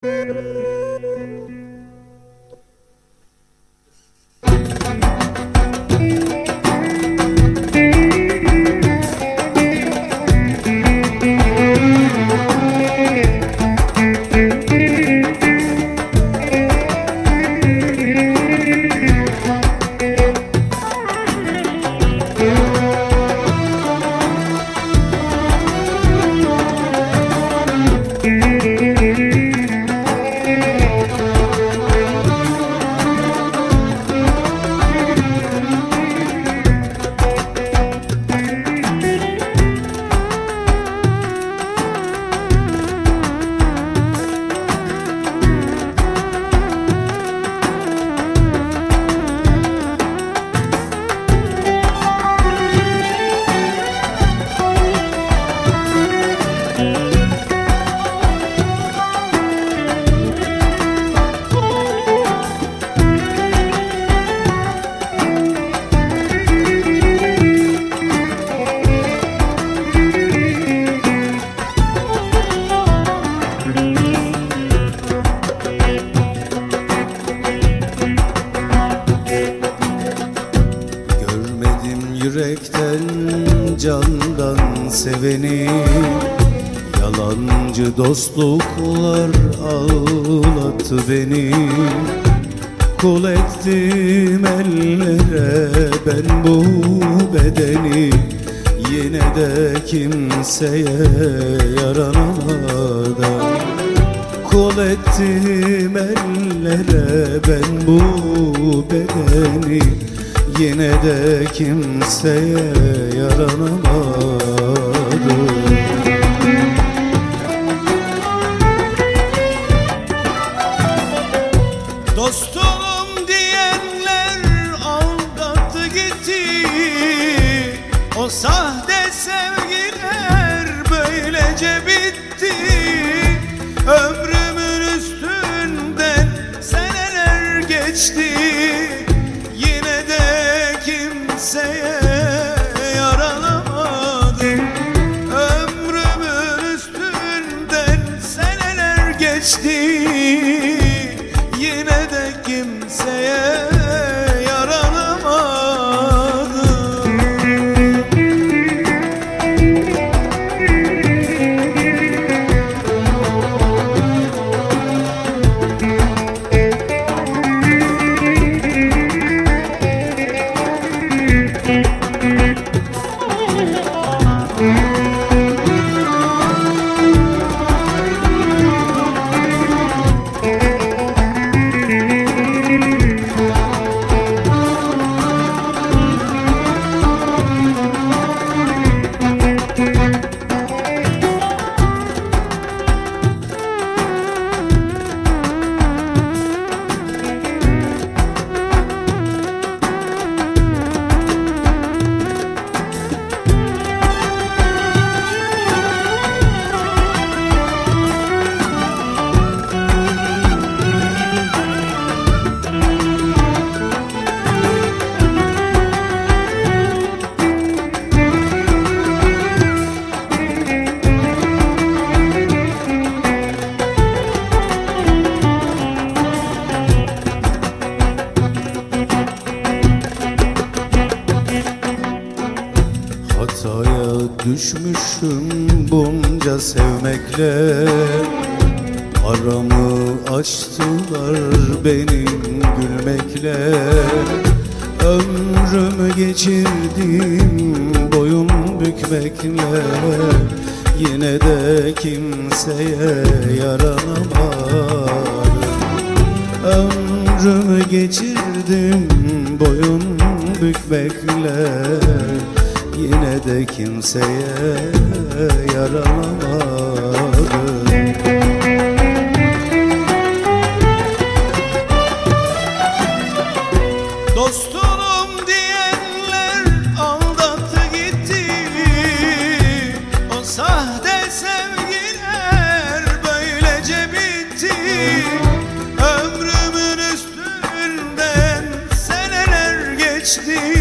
Thank you. Yürekten candan seveni Yalancı dostluklar ağlattı beni. Kul ettim ellere ben bu bedeni Yine de kimseye yaranamadım. Kol ettim ellere ben bu bedeni Yine de kimseye yaranamadım. Dostum geçti Hataya düşmüşüm bunca sevmekle. Aramı açtılar benim gülmekle. Ömrümü geçirdim boyun bükmekle. Yine de kimseye yaranamadım. Ömrümü geçirdim boyun bükmekle Yine de kimseye yaranamadım Dostum diyenler aldattı gitti. O sahte sevgiler böylece bitti. Ömrümün üstünden seneler geçti